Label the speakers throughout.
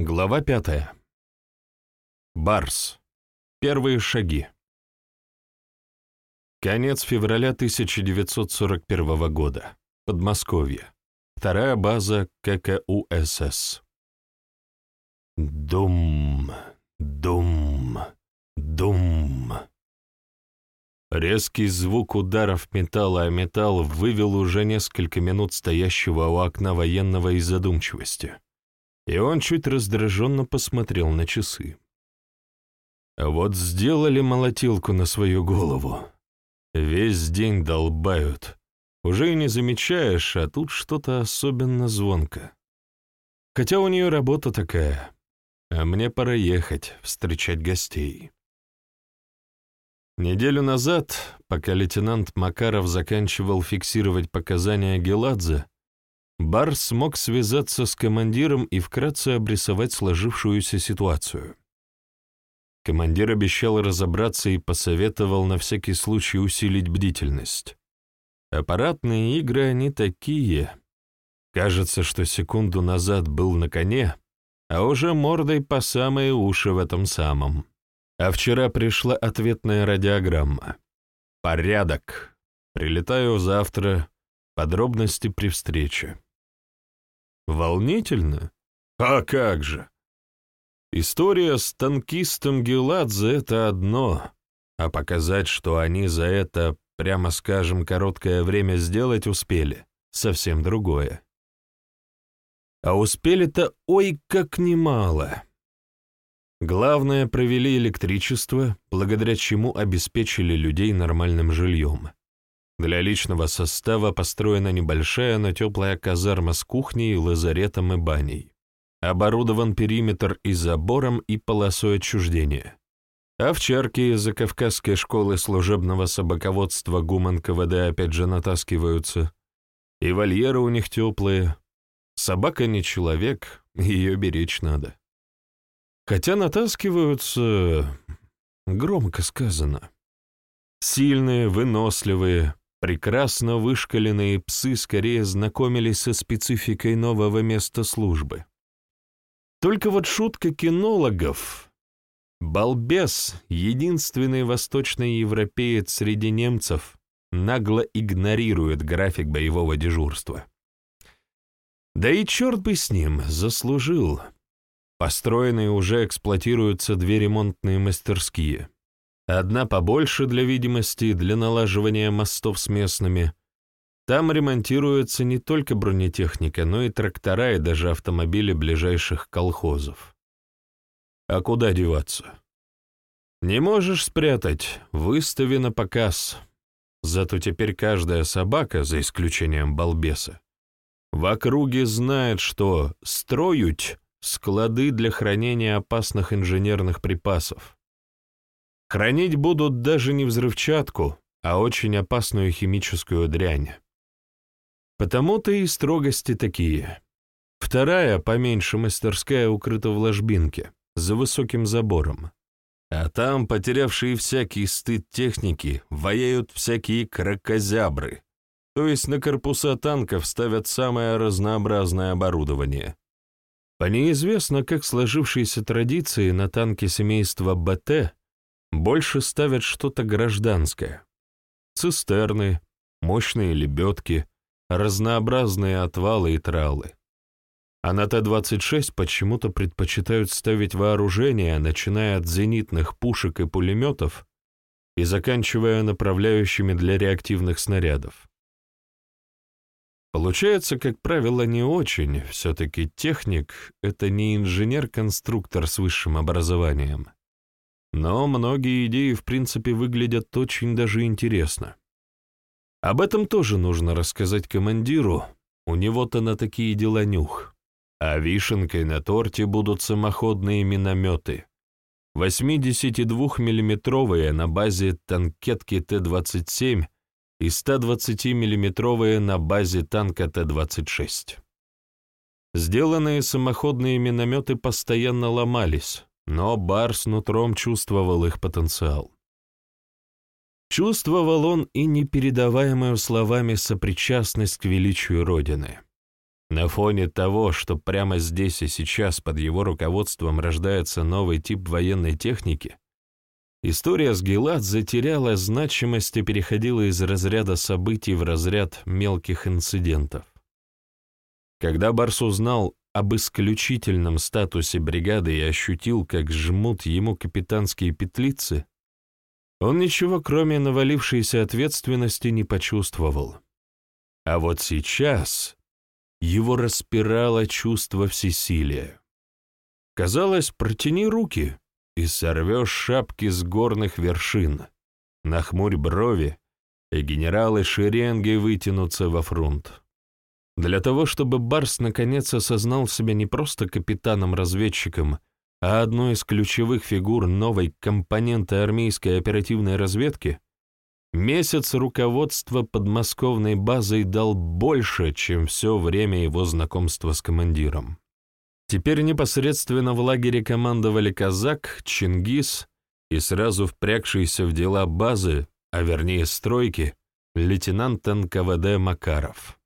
Speaker 1: Глава пятая. Барс. Первые шаги. Конец февраля 1941 года. Подмосковье. Вторая база ККУСС. Дум, дум, дум. Резкий звук ударов металла о металл вывел уже несколько минут стоящего у окна военного из задумчивости и он чуть раздраженно посмотрел на часы. Вот сделали молотилку на свою голову. Весь день долбают. Уже и не замечаешь, а тут что-то особенно звонко. Хотя у нее работа такая, а мне пора ехать, встречать гостей. Неделю назад, пока лейтенант Макаров заканчивал фиксировать показания Геладзе, Бар смог связаться с командиром и вкратце обрисовать сложившуюся ситуацию. Командир обещал разобраться и посоветовал на всякий случай усилить бдительность. Аппаратные игры они такие. Кажется, что секунду назад был на коне, а уже мордой по самые уши в этом самом. А вчера пришла ответная радиограмма. «Порядок. Прилетаю завтра. Подробности при встрече». Волнительно? А как же! История с танкистом Геладзе — это одно, а показать, что они за это, прямо скажем, короткое время сделать успели, совсем другое. А успели-то ой как немало. Главное, провели электричество, благодаря чему обеспечили людей нормальным жильем. Для личного состава построена небольшая, но теплая казарма с кухней, лазаретом и баней. Оборудован периметр и забором, и полосой отчуждения. Овчарки из-за Кавказской школы служебного собаководства ГУМ НКВД опять же натаскиваются. И вольеры у них теплые. Собака не человек, ее беречь надо. Хотя натаскиваются... громко сказано. Сильные, выносливые, Прекрасно вышкаленные псы скорее знакомились со спецификой нового места службы. Только вот шутка кинологов. Балбес, единственный восточный европеец среди немцев, нагло игнорирует график боевого дежурства. Да и черт бы с ним, заслужил. Построенные уже эксплуатируются две ремонтные мастерские. Одна побольше для видимости, для налаживания мостов с местными. Там ремонтируется не только бронетехника, но и трактора и даже автомобили ближайших колхозов. А куда деваться? Не можешь спрятать, выстави на показ. Зато теперь каждая собака, за исключением балбеса, в округе знает, что строють склады для хранения опасных инженерных припасов. Хранить будут даже не взрывчатку, а очень опасную химическую дрянь. Потому-то и строгости такие. Вторая, поменьше мастерская, укрыта в ложбинке, за высоким забором. А там, потерявшие всякий стыд техники, вояют всякие кракозябры, то есть на корпуса танков ставят самое разнообразное оборудование. По неизвестно как сложившейся традиции на танке семейства БТ больше ставят что-то гражданское. Цистерны, мощные лебедки, разнообразные отвалы и тралы. А на Т-26 почему-то предпочитают ставить вооружение, начиная от зенитных пушек и пулеметов и заканчивая направляющими для реактивных снарядов. Получается, как правило, не очень, все-таки техник — это не инженер-конструктор с высшим образованием. Но многие идеи, в принципе, выглядят очень даже интересно. Об этом тоже нужно рассказать командиру, у него-то на такие дела нюх. А вишенкой на торте будут самоходные минометы. 82-миллиметровые на базе танкетки Т-27 и 120-миллиметровые на базе танка Т-26. Сделанные самоходные минометы постоянно ломались, но Барс нутром чувствовал их потенциал. Чувствовал он и непередаваемую словами сопричастность к величию Родины. На фоне того, что прямо здесь и сейчас под его руководством рождается новый тип военной техники, история с Гелат затеряла значимость и переходила из разряда событий в разряд мелких инцидентов. Когда Барс узнал об исключительном статусе бригады и ощутил, как жмут ему капитанские петлицы, он ничего, кроме навалившейся ответственности, не почувствовал. А вот сейчас его распирало чувство всесилия. Казалось, протяни руки и сорвешь шапки с горных вершин, нахмурь брови, и генералы шеренги вытянутся во фронт. Для того, чтобы Барс наконец осознал себя не просто капитаном-разведчиком, а одной из ключевых фигур новой компоненты армейской оперативной разведки, Месяц руководства подмосковной базой дал больше, чем все время его знакомства с командиром. Теперь непосредственно в лагере командовали казак, Чингис и сразу впрягшийся в дела базы, а вернее стройки, лейтенант НКВД Макаров.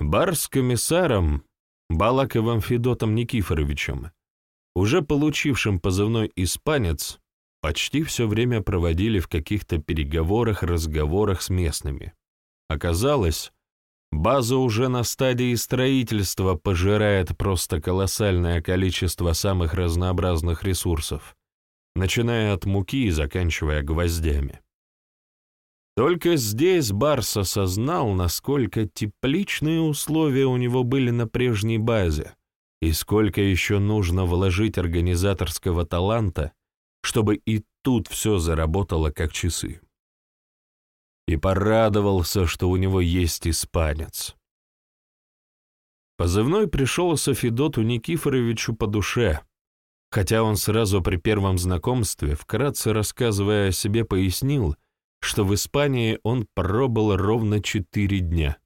Speaker 1: Бар с комиссаром, Балаковым Федотом Никифоровичем, уже получившим позывной «Испанец», почти все время проводили в каких-то переговорах, разговорах с местными. Оказалось, база уже на стадии строительства пожирает просто колоссальное количество самых разнообразных ресурсов, начиная от муки и заканчивая гвоздями. Только здесь Барс осознал, насколько тепличные условия у него были на прежней базе, и сколько еще нужно вложить организаторского таланта, чтобы и тут все заработало как часы. И порадовался, что у него есть испанец. Позывной пришелся Федоту Никифоровичу по душе, хотя он сразу при первом знакомстве, вкратце рассказывая о себе, пояснил, что в Испании он пробыл ровно четыре дня.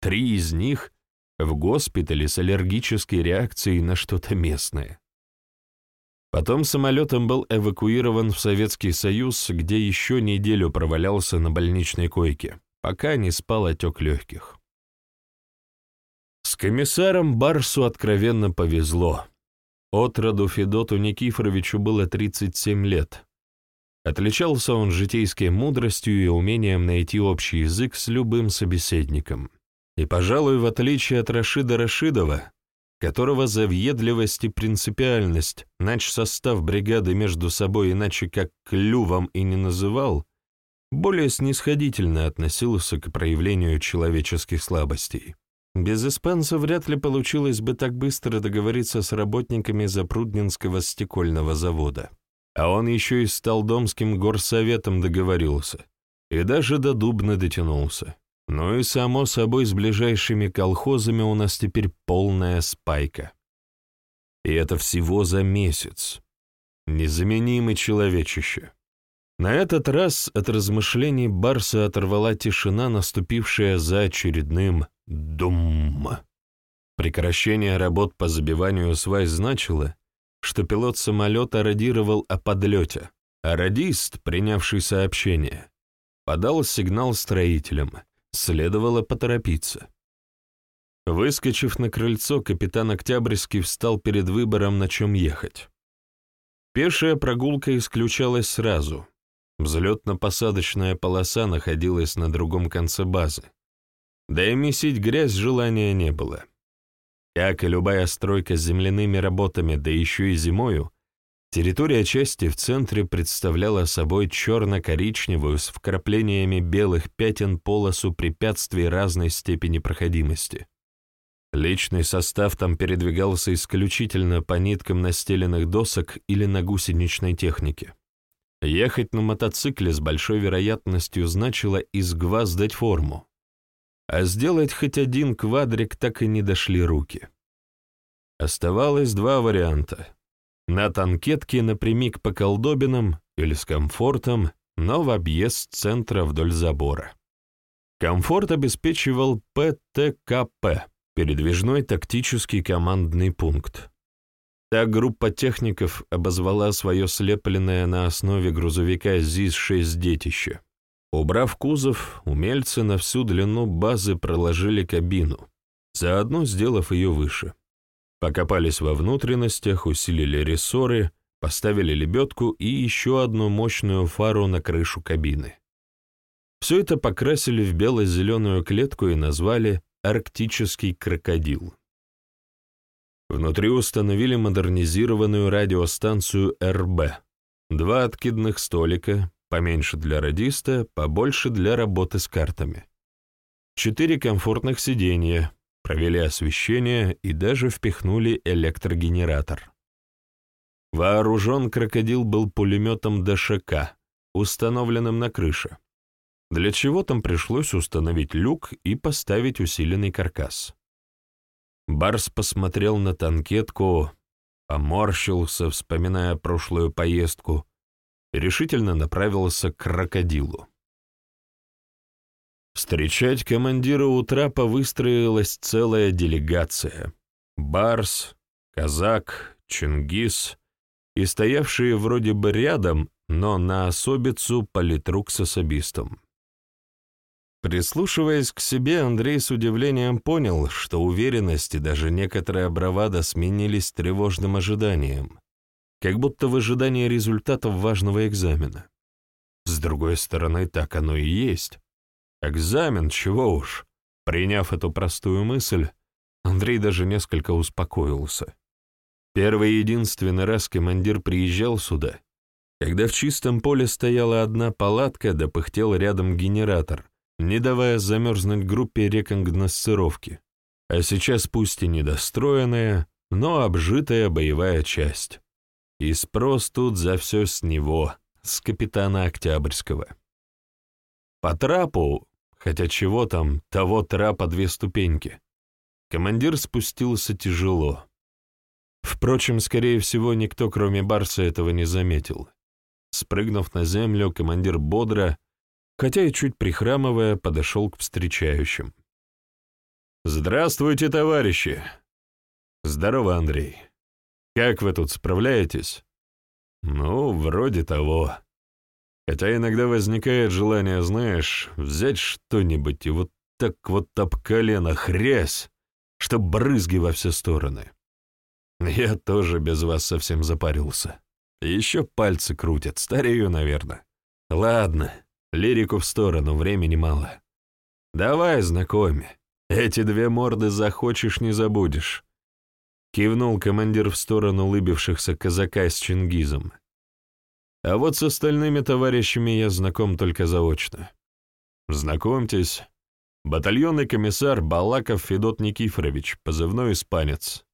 Speaker 1: Три из них в госпитале с аллергической реакцией на что-то местное. Потом самолетом был эвакуирован в Советский Союз, где еще неделю провалялся на больничной койке, пока не спал отек легких. С комиссаром Барсу откровенно повезло. Отроду Федоту Никифоровичу было 37 лет. Отличался он житейской мудростью и умением найти общий язык с любым собеседником. И, пожалуй, в отличие от Рашида Рашидова, которого за въедливость и принципиальность нач состав бригады между собой иначе как клювом и не называл, более снисходительно относился к проявлению человеческих слабостей. Без испанца вряд ли получилось бы так быстро договориться с работниками Запрудненского стекольного завода. А он еще и с Талдомским горсоветом договорился, и даже до Дубна дотянулся. Ну и, само собой, с ближайшими колхозами у нас теперь полная спайка. И это всего за месяц. Незаменимый человечище. На этот раз от размышлений Барса оторвала тишина, наступившая за очередным «дум». Прекращение работ по забиванию свай значило, что пилот самолета радировал о подлете, а радист, принявший сообщение, подал сигнал строителям — Следовало поторопиться. Выскочив на крыльцо, капитан Октябрьский встал перед выбором, на чем ехать. Пешая прогулка исключалась сразу. Взлетно-посадочная полоса находилась на другом конце базы. Да и месить грязь желания не было. Как и любая стройка с земляными работами, да еще и зимою, Территория части в центре представляла собой черно-коричневую с вкраплениями белых пятен полосу препятствий разной степени проходимости. Личный состав там передвигался исключительно по ниткам настеленных досок или на гусеничной технике. Ехать на мотоцикле с большой вероятностью значило изгваздать форму, а сделать хоть один квадрик так и не дошли руки. Оставалось два варианта на танкетке напрямик по колдобинам или с комфортом, но в объезд центра вдоль забора. Комфорт обеспечивал ПТКП, передвижной тактический командный пункт. Та группа техников обозвала свое слепленное на основе грузовика ЗИС-6 детище. Убрав кузов, умельцы на всю длину базы проложили кабину, заодно сделав ее выше. Покопались во внутренностях, усилили рессоры, поставили лебедку и еще одну мощную фару на крышу кабины. Все это покрасили в бело-зеленую клетку и назвали «Арктический крокодил». Внутри установили модернизированную радиостанцию РБ, два откидных столика, поменьше для радиста, побольше для работы с картами. Четыре комфортных сиденья, провели освещение и даже впихнули электрогенератор. Вооружен крокодил был пулеметом ДШК, установленным на крыше. Для чего там пришлось установить люк и поставить усиленный каркас. Барс посмотрел на танкетку, поморщился, вспоминая прошлую поездку, решительно направился к крокодилу. Встречать командира у трапа выстроилась целая делегация. Барс, Казак, Чингис и стоявшие вроде бы рядом, но на особицу политрук с особистом. Прислушиваясь к себе, Андрей с удивлением понял, что уверенность и даже некоторая бравада сменились тревожным ожиданием, как будто в ожидании результатов важного экзамена. С другой стороны, так оно и есть. Экзамен, чего уж. Приняв эту простую мысль, Андрей даже несколько успокоился. Первый и единственный раз командир приезжал сюда, когда в чистом поле стояла одна палатка, да пыхтел рядом генератор, не давая замерзнуть группе рекогносцировки, а сейчас пусть и недостроенная, но обжитая боевая часть. И спрос тут за все с него, с капитана Октябрьского. По трапу, хотя чего там, того трапа две ступеньки, командир спустился тяжело. Впрочем, скорее всего, никто, кроме Барса, этого не заметил. Спрыгнув на землю, командир бодро, хотя и чуть прихрамывая, подошел к встречающим. «Здравствуйте, товарищи!» «Здорово, Андрей. Как вы тут справляетесь?» «Ну, вроде того. Хотя иногда возникает желание, знаешь, взять что-нибудь и вот так вот об колено хрясь, чтоб брызги во все стороны. Я тоже без вас совсем запарился. Еще пальцы крутят, старею, наверное. Ладно, Лирику в сторону, времени мало. Давай, знакоми. Эти две морды захочешь, не забудешь. Кивнул командир в сторону улыбившихся казака с Чингизом. А вот с остальными товарищами я знаком только заочно. Знакомьтесь, батальонный комиссар Балаков Федот Никифорович, позывной «Испанец».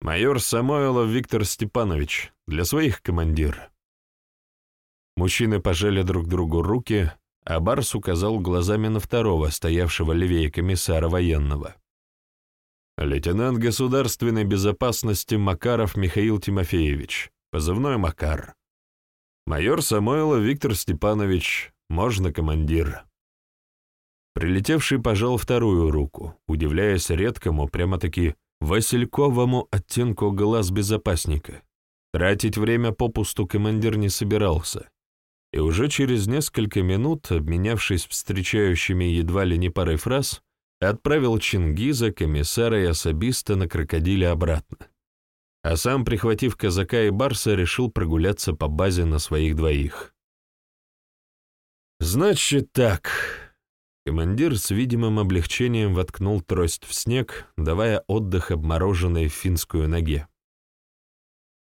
Speaker 1: Майор Самойлов Виктор Степанович, для своих командир. Мужчины пожали друг другу руки, а Барс указал глазами на второго, стоявшего левее комиссара военного. Лейтенант государственной безопасности Макаров Михаил Тимофеевич, позывной Макар. Майор Самойлов Виктор Степанович, можно командир. Прилетевший пожал вторую руку, удивляясь редкому, прямо-таки васильковому оттенку глаз безопасника. Тратить время попусту командир не собирался и уже через несколько минут, обменявшись встречающими едва ли не парой фраз, отправил Чингиза, комиссара и особиста на крокодиле обратно. А сам, прихватив казака и барса, решил прогуляться по базе на своих двоих. «Значит так...» Командир с видимым облегчением воткнул трость в снег, давая отдых обмороженной финскую ноге.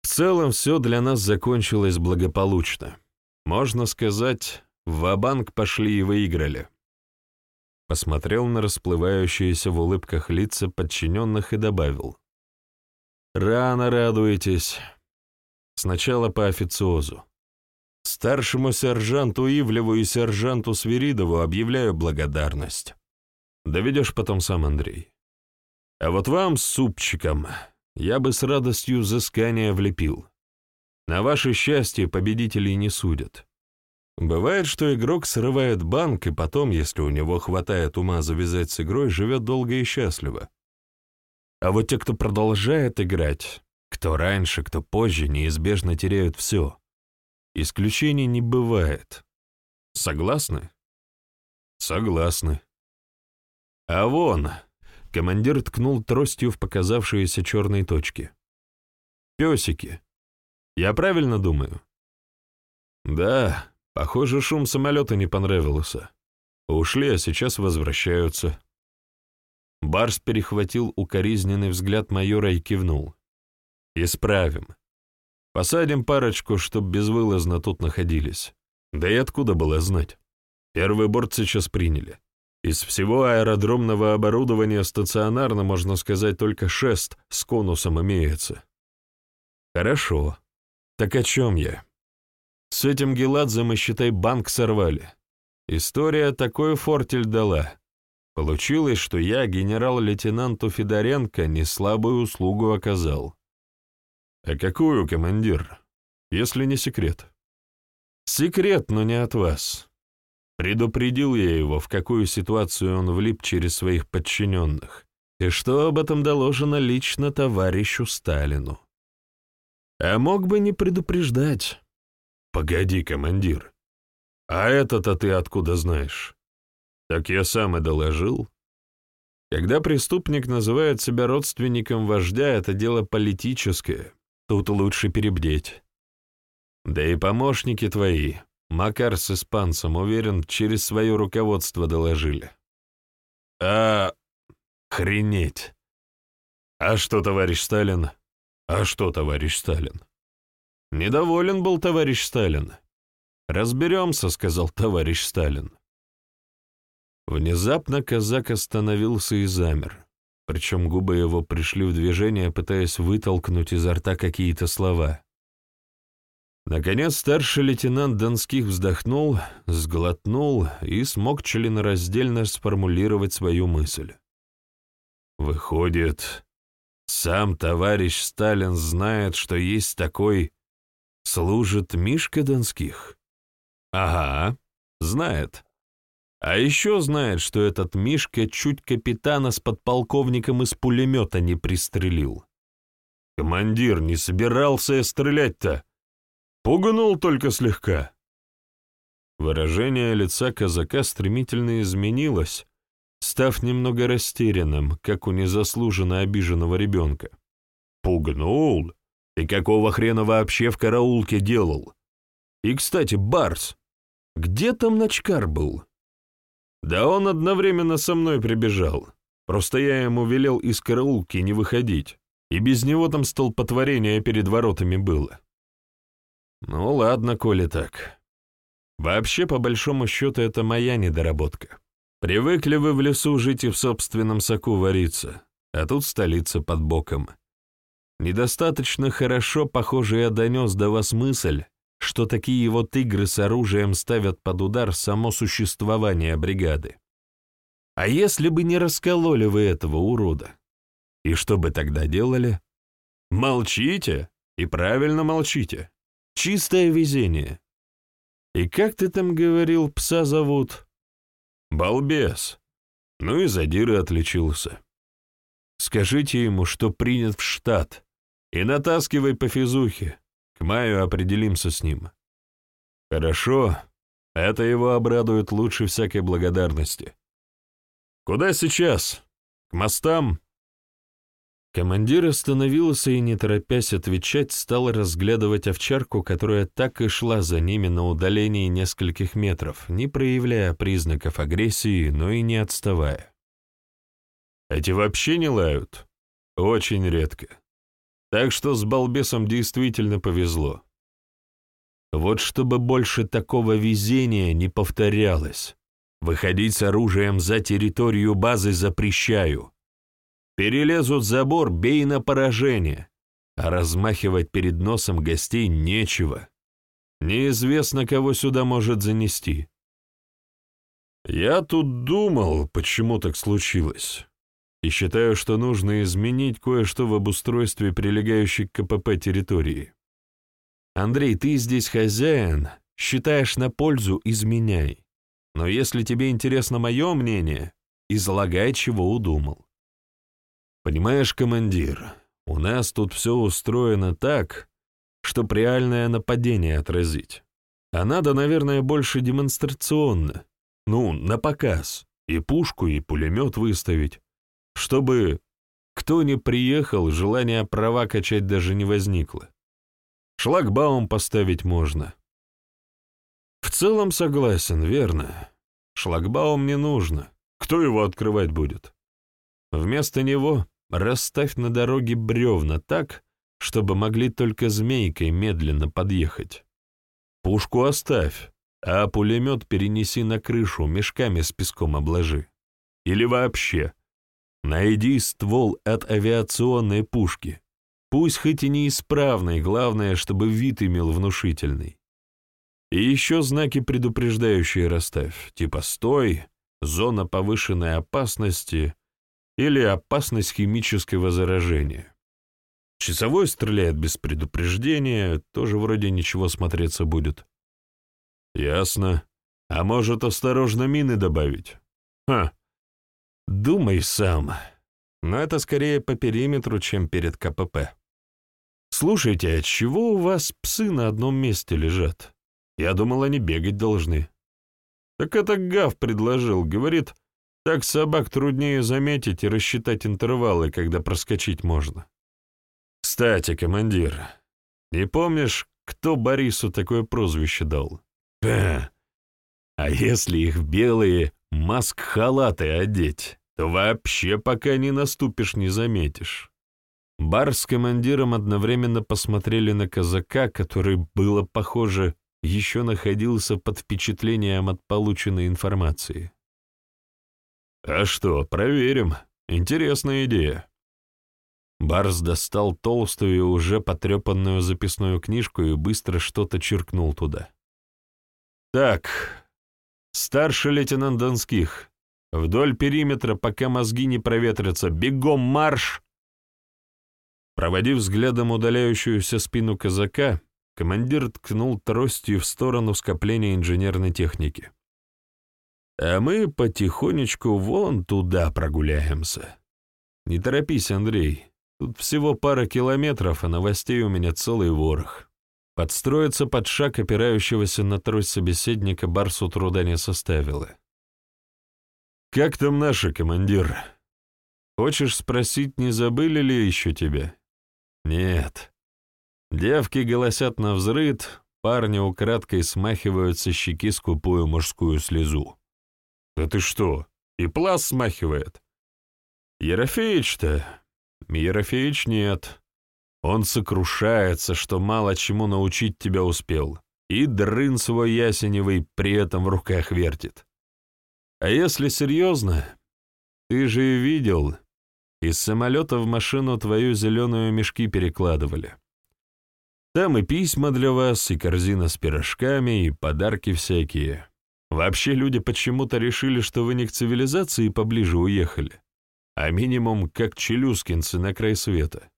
Speaker 1: В целом все для нас закончилось благополучно. Можно сказать, в банк пошли и выиграли. Посмотрел на расплывающиеся в улыбках лица подчиненных и добавил. «Рано радуетесь. Сначала по официозу. Старшему сержанту Ивлеву и сержанту Свиридову объявляю благодарность. Доведешь потом сам, Андрей. А вот вам, супчиком, я бы с радостью взыскания влепил. На ваше счастье победителей не судят. Бывает, что игрок срывает банк, и потом, если у него хватает ума завязать с игрой, живет долго и счастливо. А вот те, кто продолжает играть, кто раньше, кто позже, неизбежно теряют все. Исключений не бывает. Согласны? Согласны. А вон, Командир ткнул тростью в показавшиеся черные точки. «Песики. Я правильно думаю?» «Да, похоже, шум самолета не понравился. Ушли, а сейчас возвращаются». Барс перехватил укоризненный взгляд майора и кивнул. «Исправим. Посадим парочку, чтоб безвылазно тут находились. Да и откуда было знать? Первый борт сейчас приняли. Из всего аэродромного оборудования стационарно, можно сказать, только шест с конусом имеется. Хорошо. Так о чем я? С этим Геладзе мы, считай, банк сорвали. История такой фортель дала. Получилось, что я генерал-лейтенанту Федоренко не слабую услугу оказал. А какую, командир? Если не секрет. Секрет, но не от вас. Предупредил я его, в какую ситуацию он влип через своих подчиненных, и что об этом доложено лично товарищу Сталину. А мог бы не предупреждать. Погоди, командир. А это-то ты откуда знаешь? Так я сам и доложил. Когда преступник называет себя родственником вождя, это дело политическое. Тут лучше перебдеть. Да и помощники твои, Макар с испанцем, уверен, через свое руководство доложили. А... хренеть. А что, товарищ Сталин? А что, товарищ Сталин? Недоволен был товарищ Сталин. Разберемся, сказал товарищ Сталин. Внезапно казак остановился и замер, причем губы его пришли в движение, пытаясь вытолкнуть изо рта какие-то слова. Наконец старший лейтенант Донских вздохнул, сглотнул и смог членораздельно сформулировать свою мысль. «Выходит, сам товарищ Сталин знает, что есть такой... служит Мишка Донских?» «Ага, знает. А еще знает, что этот Мишка чуть капитана с подполковником из пулемета не пристрелил. Командир не собирался стрелять-то. Пугнул только слегка. Выражение лица казака стремительно изменилось, став немного растерянным, как у незаслуженно обиженного ребенка. «Пугнул? И какого хрена вообще в караулке делал? И, кстати, Барс, где там ночкар был?» Да он одновременно со мной прибежал. Просто я ему велел из караулки не выходить, и без него там столпотворение перед воротами было. Ну ладно, коли так. Вообще, по большому счету, это моя недоработка. Привыкли вы в лесу жить и в собственном соку вариться, а тут столица под боком. Недостаточно хорошо, похоже, я донес до вас мысль, что такие вот игры с оружием ставят под удар само существование бригады. А если бы не раскололи вы этого урода? И что бы тогда делали? Молчите, и правильно молчите. Чистое везение. И как ты там говорил, пса зовут? Балбес. Ну и задиры отличился. Скажите ему, что принят в штат, и натаскивай по физухе. К маю определимся с ним. Хорошо, это его обрадует лучше всякой благодарности. Куда сейчас? К мостам? Командир остановился и, не торопясь отвечать, стал разглядывать овчарку, которая так и шла за ними на удалении нескольких метров, не проявляя признаков агрессии, но и не отставая. Эти вообще не лают? Очень редко. Так что с балбесом действительно повезло. Вот чтобы больше такого везения не повторялось. Выходить с оружием за территорию базы запрещаю. Перелезут забор, бей на поражение. А размахивать перед носом гостей нечего. Неизвестно, кого сюда может занести. Я тут думал, почему так случилось и считаю, что нужно изменить кое-что в обустройстве прилегающей к КПП территории. Андрей, ты здесь хозяин, считаешь на пользу, изменяй. Но если тебе интересно мое мнение, излагай, чего удумал. Понимаешь, командир, у нас тут все устроено так, чтоб реальное нападение отразить. А надо, наверное, больше демонстрационно. Ну, на показ. И пушку, и пулемет выставить Чтобы кто не приехал, желания права качать даже не возникло. Шлагбаум поставить можно. В целом согласен, верно. Шлагбаум не нужно. Кто его открывать будет? Вместо него расставь на дороге бревна так, чтобы могли только змейкой медленно подъехать. Пушку оставь, а пулемет перенеси на крышу, мешками с песком обложи. Или вообще, найди ствол от авиационной пушки. Пусть хоть и неисправный, главное, чтобы вид имел внушительный. И еще знаки предупреждающие расставь, типа «стой», «зона повышенной опасности» или «опасность химического заражения». Часовой стреляет без предупреждения, тоже вроде ничего смотреться будет. Ясно. А может, осторожно мины добавить? Ха. Думай сам. Но это скорее по периметру, чем перед КПП. Слушайте, а чего у вас псы на одном месте лежат? Я думал, они бегать должны. Так это Гав предложил, говорит, так собак труднее заметить и рассчитать интервалы, когда проскочить можно. Кстати, командир, не помнишь, кто Борису такое прозвище дал? Ха. А если их белые маск-халаты одеть, то вообще пока не наступишь, не заметишь. Бар с командиром одновременно посмотрели на казака, который, было похоже, еще находился под впечатлением от полученной информации. «А что, проверим. Интересная идея». Барс достал толстую и уже потрепанную записную книжку и быстро что-то черкнул туда. «Так, старший лейтенант Донских, вдоль периметра, пока мозги не проветрятся, бегом марш!» Проводив взглядом удаляющуюся спину казака, командир ткнул тростью в сторону скопления инженерной техники. «А мы потихонечку вон туда прогуляемся. Не торопись, Андрей, Тут всего пара километров, а новостей у меня целый ворох. Подстроиться под шаг опирающегося на трость собеседника Барсу труда не составило. «Как там наши, командир? Хочешь спросить, не забыли ли еще тебя?» «Нет». Девки голосят на взрыд, парни украдкой смахивают со щеки скупую мужскую слезу. «Да ты что, и плас смахивает?» «Ерофеич-то Ерофеич нет. Он сокрушается, что мало чему научить тебя успел, и дрын свой ясеневый при этом в руках вертит. А если серьезно, ты же и видел, из самолета в машину твою зеленую мешки перекладывали. Там и письма для вас, и корзина с пирожками, и подарки всякие. Вообще люди почему-то решили, что вы не к цивилизации поближе уехали а минимум как челюскинцы на край света.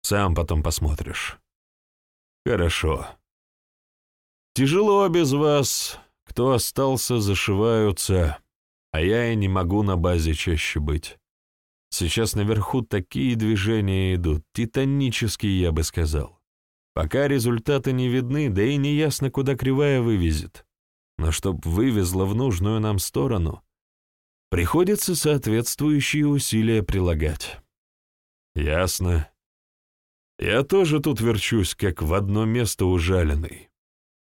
Speaker 1: Сам потом посмотришь. Хорошо. Тяжело без вас. Кто остался, зашиваются, а я и не могу на базе чаще быть. Сейчас наверху такие движения идут, титанические, я бы сказал. Пока результаты не видны, да и не ясно, куда кривая вывезет. Но чтоб вывезла в нужную нам сторону, Приходится соответствующие усилия прилагать. Ясно. Я тоже тут верчусь, как в одно место ужаленный.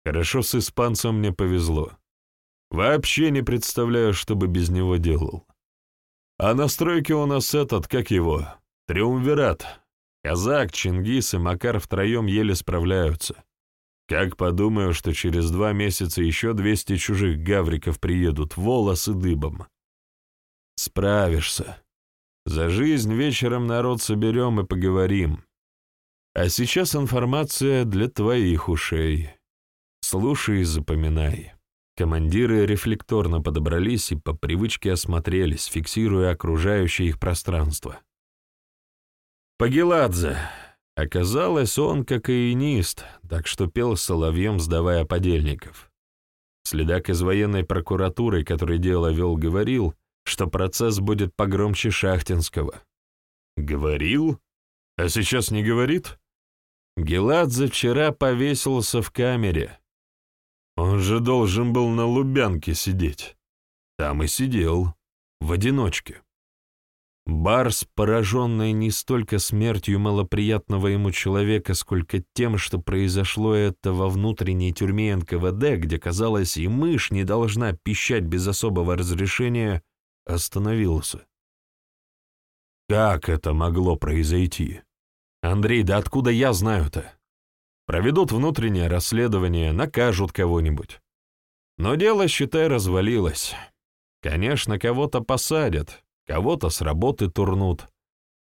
Speaker 1: Хорошо с испанцем мне повезло. Вообще не представляю, что бы без него делал. А на стройке у нас этот, как его, триумвират. Казак, Чингис и Макар втроем еле справляются. Как подумаю, что через два месяца еще двести чужих гавриков приедут, волосы дыбом. Справишься. За жизнь вечером народ соберем и поговорим. А сейчас информация для твоих ушей. Слушай и запоминай. Командиры рефлекторно подобрались и по привычке осмотрелись, фиксируя окружающее их пространство. Пагеладзе. Оказалось, он как иенист, так что пел соловьем, сдавая подельников. Следак из военной прокуратуры, который дело вел, говорил — что процесс будет погромче Шахтинского. Говорил? А сейчас не говорит? Геладзе вчера повесился в камере. Он же должен был на Лубянке сидеть. Там и сидел, в одиночке. Барс, пораженный не столько смертью малоприятного ему человека, сколько тем, что произошло это во внутренней тюрьме НКВД, где, казалось, и мышь не должна пищать без особого разрешения, остановился. Как это могло произойти? Андрей, да откуда я знаю-то? Проведут внутреннее расследование, накажут кого-нибудь. Но дело, считай, развалилось. Конечно, кого-то посадят, Кого-то с работы турнут.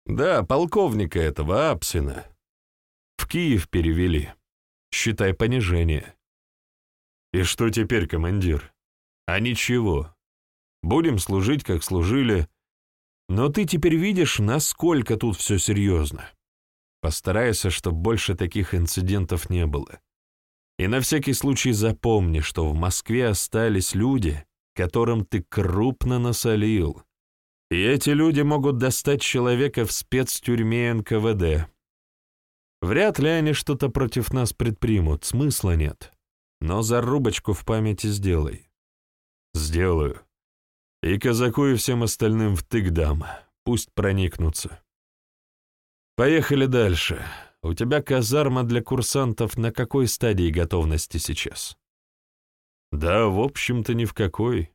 Speaker 1: Да, полковника этого, Апсина. В Киев перевели. Считай понижение. И что теперь, командир? А ничего. Будем служить, как служили. Но ты теперь видишь, насколько тут все серьезно. Постарайся, чтобы больше таких инцидентов не было. И на всякий случай запомни, что в Москве остались люди, которым ты крупно насолил. И эти люди могут достать человека в спецтюрьме НКВД. Вряд ли они что-то против нас предпримут, смысла нет. Но зарубочку в памяти сделай. Сделаю. И казаку и всем остальным втык дам. Пусть проникнутся. Поехали дальше. У тебя казарма для курсантов на какой стадии готовности сейчас? Да, в общем-то, ни в какой.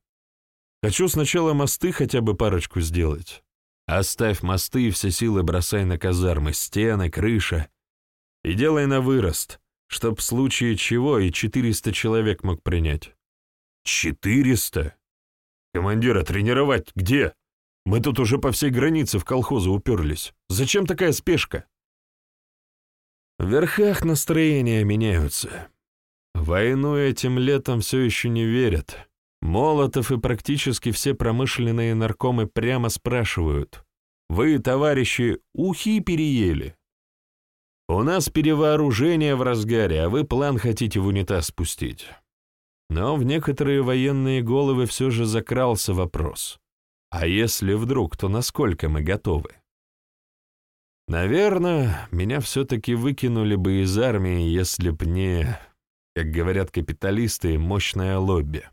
Speaker 1: Хочу сначала мосты хотя бы парочку сделать. Оставь мосты и все силы бросай на казармы, стены, крыша. И делай на вырост, чтоб в случае чего и 400 человек мог принять. 400? Командира, тренировать где? Мы тут уже по всей границе в колхозы уперлись. Зачем такая спешка? В верхах настроения меняются. Войну этим летом все еще не верят. Молотов и практически все промышленные наркомы прямо спрашивают, «Вы, товарищи, ухи переели? У нас перевооружение в разгаре, а вы план хотите в унитаз спустить». Но в некоторые военные головы все же закрался вопрос. А если вдруг, то насколько мы готовы? Наверное, меня все-таки выкинули бы из армии, если б не, как говорят капиталисты, мощное лобби.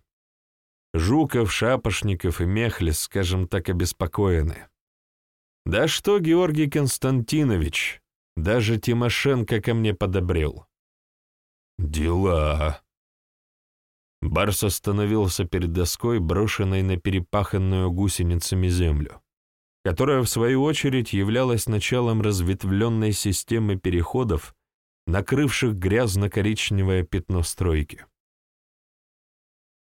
Speaker 1: Жуков, Шапошников и Мехлис, скажем так, обеспокоены. Да что Георгий Константинович, даже Тимошенко ко мне подобрел. Дела. Барс остановился перед доской, брошенной на перепаханную гусеницами землю, которая, в свою очередь, являлась началом разветвленной системы переходов, накрывших грязно-коричневое пятно стройки.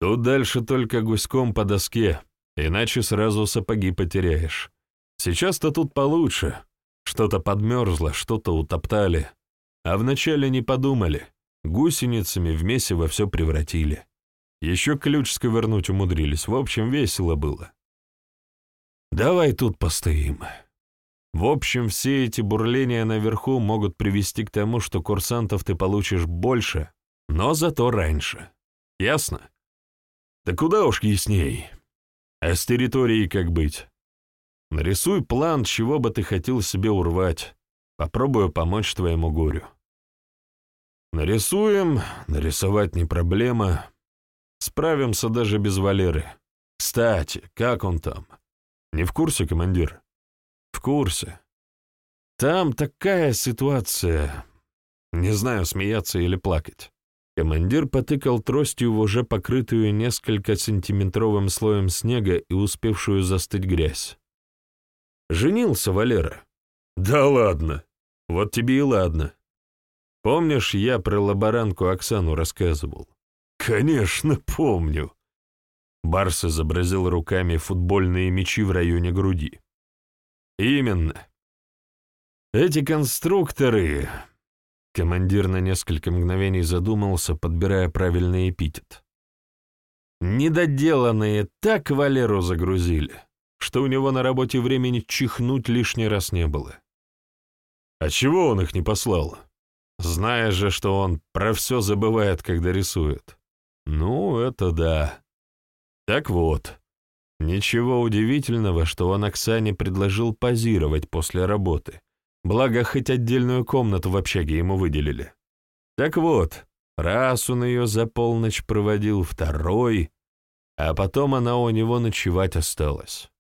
Speaker 1: Тут дальше только гуськом по доске, иначе сразу сапоги потеряешь. Сейчас-то тут получше. Что-то подмерзло, что-то утоптали. А вначале не подумали. Гусеницами в месиво все превратили. Еще ключ сковырнуть умудрились. В общем, весело было. Давай тут постоим. В общем, все эти бурления наверху могут привести к тому, что курсантов ты получишь больше, но зато раньше. Ясно? Да куда уж ясней. А с территорией как быть? Нарисуй план, чего бы ты хотел себе урвать. Попробую помочь твоему горю. Нарисуем, нарисовать не проблема. Справимся даже без Валеры. Кстати, как он там? Не в курсе, командир? В курсе. Там такая ситуация. Не знаю, смеяться или плакать. Командир потыкал тростью в уже покрытую несколько сантиметровым слоем снега и успевшую застыть грязь. «Женился Валера?» «Да ладно! Вот тебе и ладно. Помнишь, я про лаборантку Оксану рассказывал?» «Конечно, помню!» Барс изобразил руками футбольные мячи в районе груди. «Именно. Эти конструкторы, Командир на несколько мгновений задумался, подбирая правильный эпитет. Недоделанные так Валеру загрузили, что у него на работе времени чихнуть лишний раз не было. А чего он их не послал? Зная же, что он про все забывает, когда рисует. Ну, это да. Так вот, ничего удивительного, что он Оксане предложил позировать после работы — Благо, хоть отдельную комнату в общаге ему выделили. Так вот, раз он ее за полночь проводил, второй, а потом она у него ночевать осталась.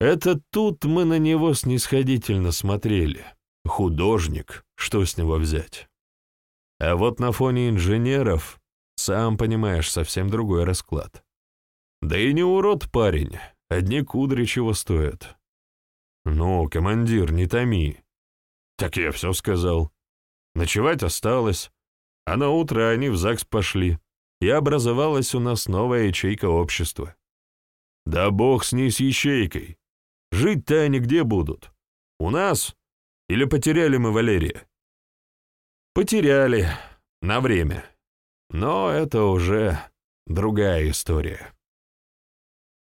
Speaker 1: Это тут мы на него снисходительно смотрели. Художник, что с него взять? А вот на фоне инженеров, сам понимаешь, совсем другой расклад. Да и не урод парень, одни кудри чего стоят. Ну, командир, не томи. Так я все сказал. Ночевать осталось, а на утро они в ЗАГС пошли, и образовалась у нас новая ячейка общества. Да бог с ней с ячейкой. Жить-то они где будут? У нас? Или потеряли мы Валерия? Потеряли. На время. Но это уже другая история.